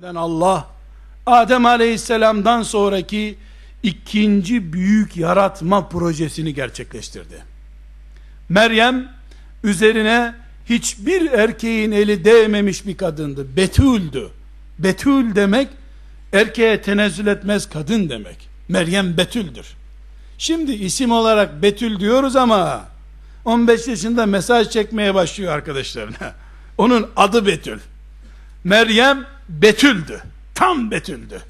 Allah Adem Aleyhisselam'dan sonraki ikinci büyük yaratma projesini gerçekleştirdi. Meryem üzerine hiçbir erkeğin eli değmemiş bir kadındı. Betüldü. Betül demek erkeğe tenezzül etmez kadın demek. Meryem Betüldür. Şimdi isim olarak Betül diyoruz ama 15 yaşında mesaj çekmeye başlıyor arkadaşlarına. Onun adı Betül. Meryem Betüldü. Tam Betüldü.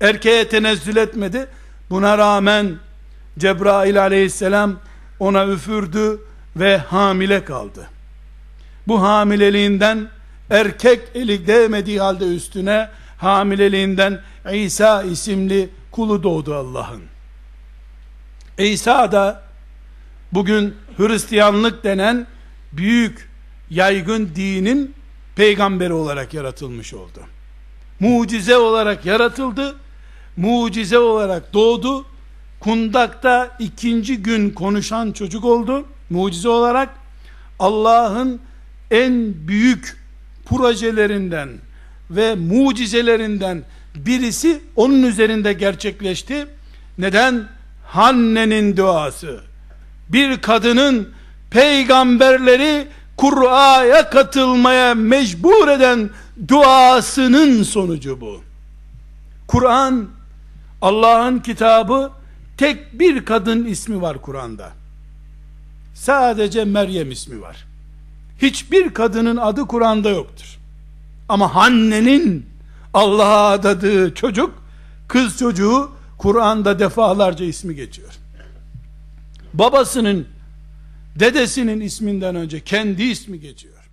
Erkeğe tenezzül etmedi. Buna rağmen Cebrail aleyhisselam ona üfürdü ve hamile kaldı. Bu hamileliğinden erkek eli değmediği halde üstüne hamileliğinden İsa isimli kulu doğdu Allah'ın. İsa da bugün Hristiyanlık denen büyük yaygın dinin peygamberi olarak yaratılmış oldu. Mucize olarak yaratıldı. Mucize olarak doğdu. Kundakta ikinci gün konuşan çocuk oldu. Mucize olarak Allah'ın en büyük projelerinden ve mucizelerinden birisi onun üzerinde gerçekleşti. Neden? Hanne'nin duası. Bir kadının peygamberleri Kur'a'ya katılmaya mecbur eden duasının sonucu bu. Kur'an Allah'ın kitabı tek bir kadın ismi var Kur'an'da. Sadece Meryem ismi var. Hiçbir kadının adı Kur'an'da yoktur. Ama Hanne'nin Allah'a adadığı çocuk, kız çocuğu Kur'an'da defalarca ismi geçiyor. Babasının dedesinin isminden önce kendi ismi geçiyor.